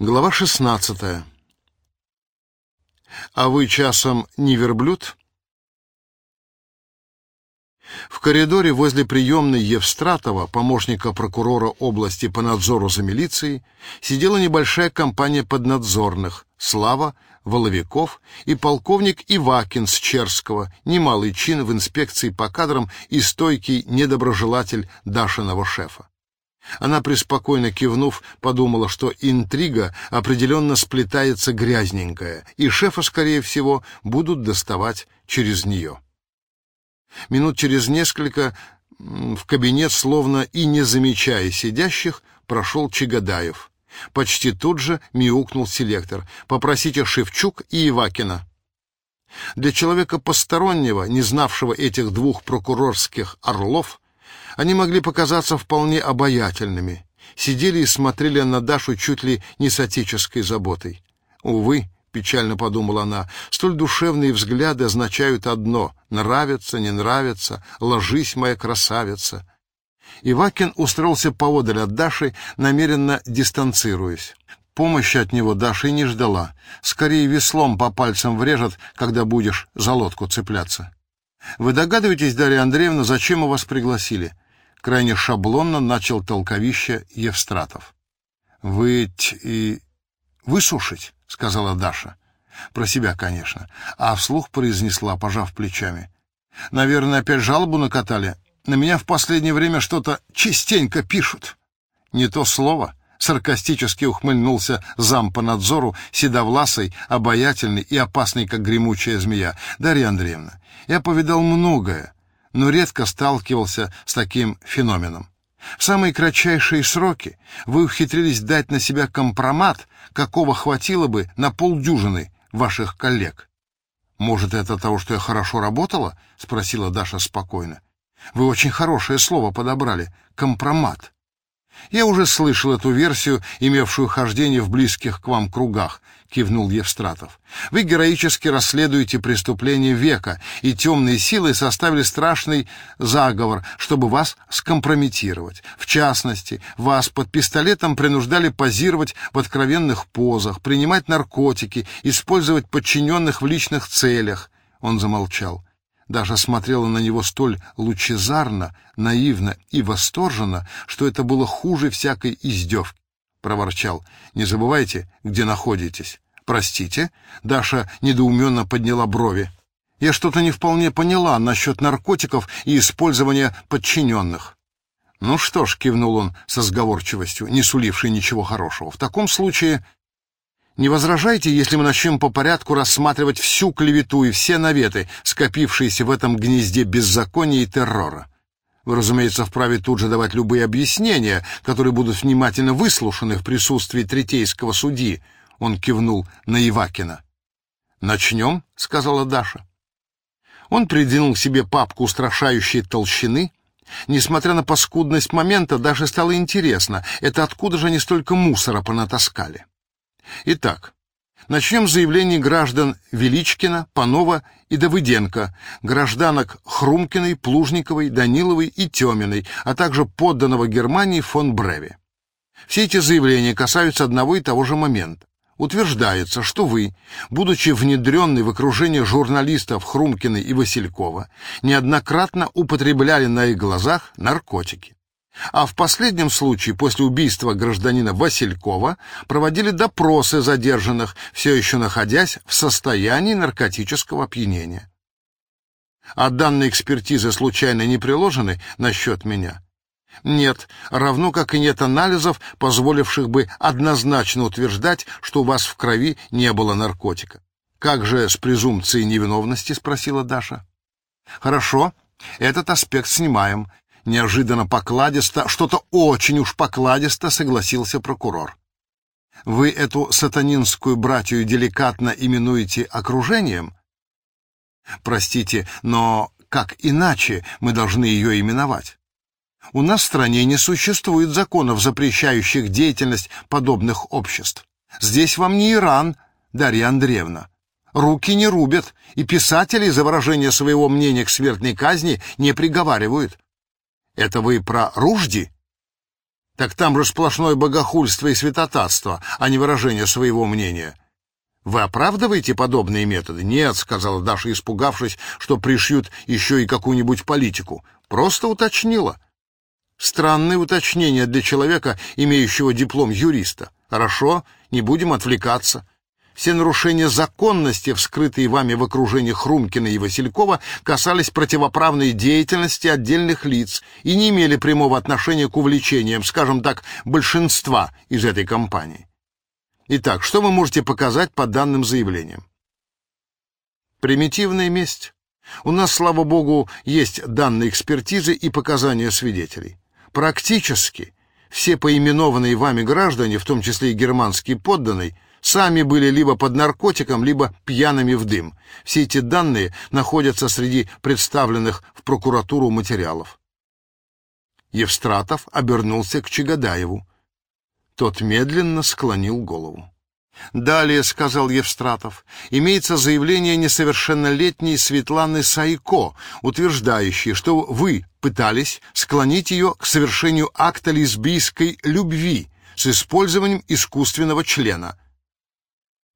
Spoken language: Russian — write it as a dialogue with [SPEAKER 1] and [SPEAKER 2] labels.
[SPEAKER 1] Глава 16. А вы часом не верблюд? В коридоре возле приемной Евстратова, помощника прокурора области по надзору за милицией, сидела небольшая компания поднадзорных: Слава, Воловиков и полковник Ивакин с Черского, немалый чин в инспекции по кадрам и стойкий недоброжелатель Дашиного шефа. Она, преспокойно кивнув, подумала, что интрига определенно сплетается грязненькая, и шефа, скорее всего, будут доставать через нее. Минут через несколько в кабинет, словно и не замечая сидящих, прошел Чигадаев. Почти тут же мяукнул селектор. «Попросите Шевчук и Ивакина». Для человека постороннего, не знавшего этих двух прокурорских орлов, они могли показаться вполне обаятельными. Сидели и смотрели на Дашу чуть ли не с отеческой заботой. Увы, печально подумала она, столь душевные взгляды означают одно: нравится, не нравится, ложись, моя красавица. Ивакин устроился поодаль от Даши, намеренно дистанцируясь. Помощи от него Даша и не ждала. Скорее веслом по пальцам врежет, когда будешь за лодку цепляться. Вы догадываетесь, Дарья Андреевна, зачем мы вас пригласили? крайне шаблонно начал толковище Евстратов. Вы и высушить, сказала Даша. Про себя, конечно, а вслух произнесла, пожав плечами. Наверное, опять жалобу накатали. На меня в последнее время что-то частенько пишут. Не то слово, саркастически ухмыльнулся зам по надзору, седовласый, обаятельный и опасный, как гремучая змея. Дарья Андреевна, я повидал многое, но редко сталкивался с таким феноменом. В самые кратчайшие сроки вы ухитрились дать на себя компромат, какого хватило бы на полдюжины ваших коллег. Может, это того, что я хорошо работала? спросила Даша спокойно. Вы очень хорошее слово подобрали компромат. Я уже слышал эту версию, имевшую хождение в близких к вам кругах, кивнул Евстратов. Вы героически расследуете преступления века, и темные силы составили страшный заговор, чтобы вас скомпрометировать. В частности, вас под пистолетом принуждали позировать в откровенных позах, принимать наркотики, использовать подчиненных в личных целях. Он замолчал. Даша смотрела на него столь лучезарно, наивно и восторженно, что это было хуже всякой издевки. Проворчал. «Не забывайте, где находитесь». «Простите?» Даша недоуменно подняла брови. «Я что-то не вполне поняла насчет наркотиков и использования подчиненных». «Ну что ж», — кивнул он со сговорчивостью, не суливший ничего хорошего, «в таком случае не возражайте, если мы начнем по порядку рассматривать всю клевету и все наветы, скопившиеся в этом гнезде беззакония и террора. Вы, разумеется, вправе тут же давать любые объяснения, которые будут внимательно выслушаны в присутствии третейского судьи. Он кивнул на Ивакина. «Начнем», — сказала Даша. Он придвинул к себе папку устрашающей толщины. Несмотря на паскудность момента, даже стало интересно, это откуда же они столько мусора понатаскали. Итак, начнем с заявлений граждан Величкина, Панова и Давыденко, гражданок Хрумкиной, Плужниковой, Даниловой и Тёминой, а также подданного Германии фон Бреве. Все эти заявления касаются одного и того же момента. Утверждается, что вы, будучи внедренной в окружение журналистов Хрумкиной и Василькова, неоднократно употребляли на их глазах наркотики. А в последнем случае, после убийства гражданина Василькова, проводили допросы задержанных, все еще находясь в состоянии наркотического опьянения. А данные экспертизы случайно не приложены насчет меня? Нет, равно как и нет анализов, позволивших бы однозначно утверждать, что у вас в крови не было наркотика. Как же с презумпцией невиновности, спросила Даша. Хорошо, этот аспект снимаем, неожиданно покладисто, что-то очень уж покладисто согласился прокурор. Вы эту сатанинскую братью деликатно именуете окружением? Простите, но как иначе мы должны ее именовать? У нас в стране не существует законов, запрещающих деятельность подобных обществ. Здесь вам не Иран, Дарья Андреевна. Руки не рубят, и писателей за выражение своего мнения к смертной казни не приговаривают. Это вы про Ружди? Так там же сплошное богохульство и святотатство, а не выражение своего мнения. Вы оправдываете подобные методы? Нет, сказала Даша, испугавшись, что пришьют еще и какую-нибудь политику. Просто уточнила. Странное уточнение для человека, имеющего диплом юриста. Хорошо, не будем отвлекаться. Все нарушения законности, вскрытые вами в окружении Хрумкина и Василькова, касались противоправной деятельности отдельных лиц и не имели прямого отношения к увлечениям, скажем так, большинства из этой компании. Итак, что вы можете показать по данным заявлениям? Примитивная месть. У нас, слава богу, есть данные экспертизы и показания свидетелей. Практически все поименованные вами граждане, в том числе и германские подданные, сами были либо под наркотиком, либо пьяными в дым. Все эти данные находятся среди представленных в прокуратуру материалов. Евстратов обернулся к Чагадаеву. Тот медленно склонил голову. Далее, сказал Евстратов, имеется заявление несовершеннолетней Светланы Сайко, утверждающее, что вы пытались склонить ее к совершению акта лесбийской любви с использованием искусственного члена.